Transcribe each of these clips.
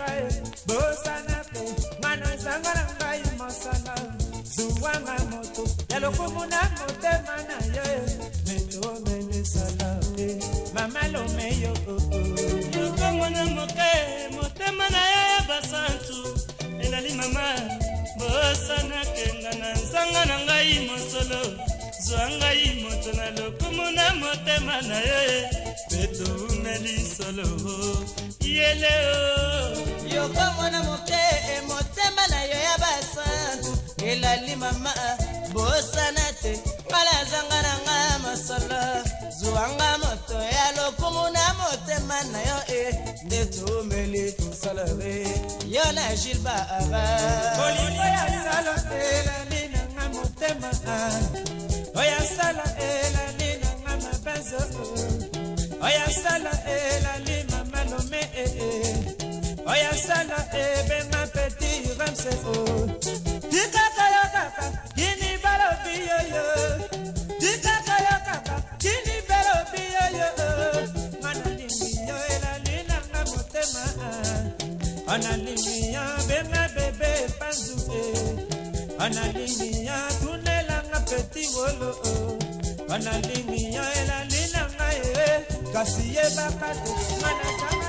tika e bosana te ngano ezanga na ngai mosala zuwanga moto ya lokumu na motema na yo metomenisala te mama lome yo lokongo na moke motema na yo ya basantu elali mama bosana kenga na nzanga na ngai mosolo zwa ngai moto na lokumu na motema na yo petoumelisolo yeleo yoko mwana moke eh, motema na yo ya basantu elali mama bosana te mala azanga nanga masolo zwanga moto ya lokumu na motema na yo e nde tomeli salove yo na gilba aba bolingo ya salo elali nanga motema oya sala elali nanga mabanzo oya sala elali mama lome ee eh, oya sala ebe eh, ma peti ramse o oh. tikaka yo kaka kini balobi yoyo tikaka yo kaka kini balobi yoyo ngana lingi yo elalinanga motema ona lingi yo bema eh, ah. bebe panzu e eh. ona lingi yo tunelanga peti wolo o oh. ona lingi yo elalinanga e kasi yebaka te ngana sanga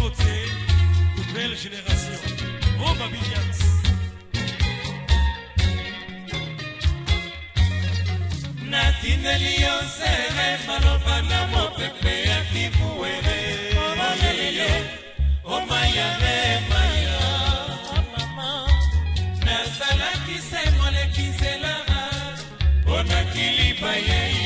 côté, nouvelle génération. Oh, Babinians. natindeli yo sere maloba na mopepe ya kibuwere omayare oh, maya eh, nazalaki se moleki nzelaa mpo na kiliba yeye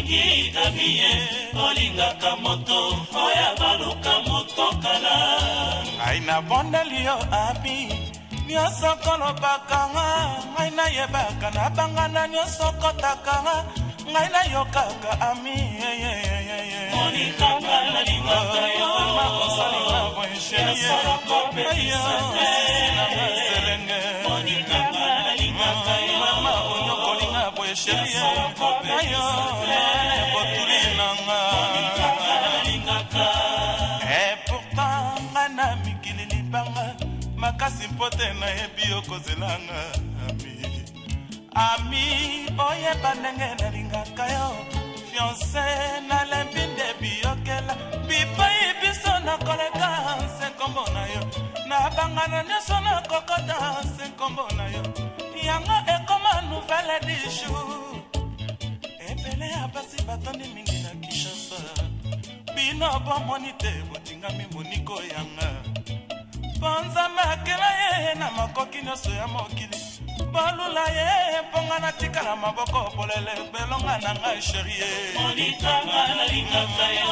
mingi davie olingaka moto oyo baluka motokala ngai nabondeli yo abi nyonso kolobakanga ngai nayebaka nabangana nyonso kotakanga ngai nayokaka ami monikanga nalingaka yo makosalinga boyesheyeyo botuli nanga eh, pourtant nga na mikili libanga makasi mpo te nayebi okozelanga ami ami oyeba ndenge nalingaka yo fiance nalembi nde biyokela bipai biso nakoleka nse nkombo na yo nabangana nyonso nakokota nse nkombo na yo yango ekoma nouvelle du jour ya basi batandi mingi na kinshasa bino bomoni te botingami moniko yanga bonzambe akela ye na makoki nyonso ya mokili balula ye mponga natikala maboko polele belonga na ngai sherie monikanga nalingaka yo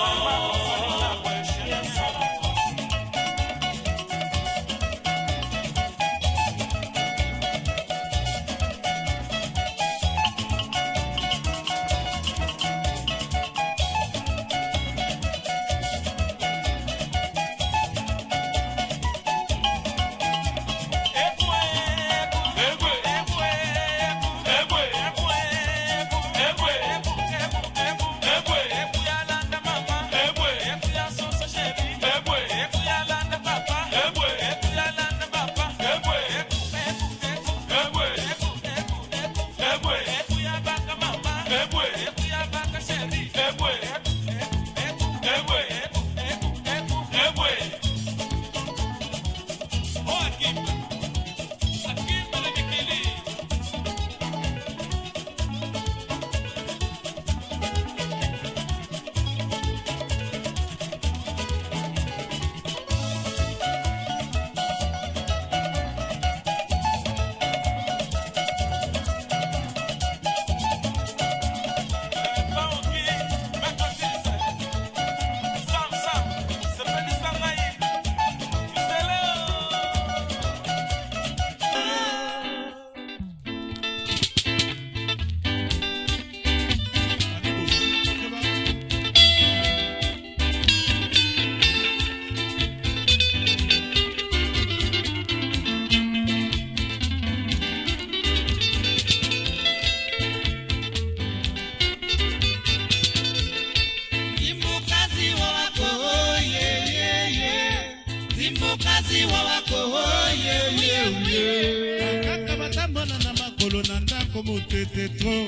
ete tro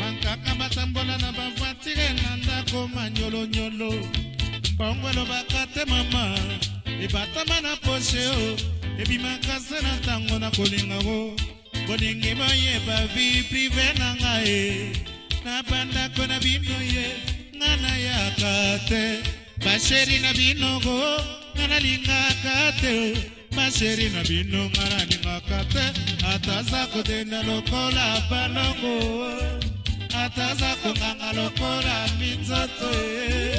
bankaka batambola na bavoitire na ndako manyolonyolo mbongo elobaka te mama ebatama na poshe o ebimaka se na ntango na kolinga o bolingi boyeba vi prive na ngai na bandako na bino ye nga nayaka te basheri na binogo nga nalingaka te masheri na bino nga nalingaka te ataza kodenda lokola banongo ataza konganga lokola minzoto ye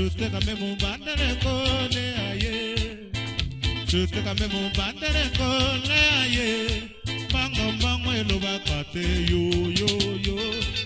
Chuteka me mumbanda ne kone aye Chuteka me mumbanda ne kone aye ọgbọ́n èlò yo yo yo.